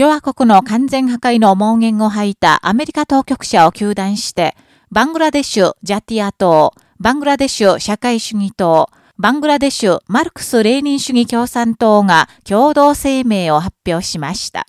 共和国の完全破壊の盲言を吐いたアメリカ当局者を糾弾して、バングラデシュ・ジャティア党、バングラデシュ社会主義党、バングラデシュ・マルクス・レーニン主義共産党が共同声明を発表しました。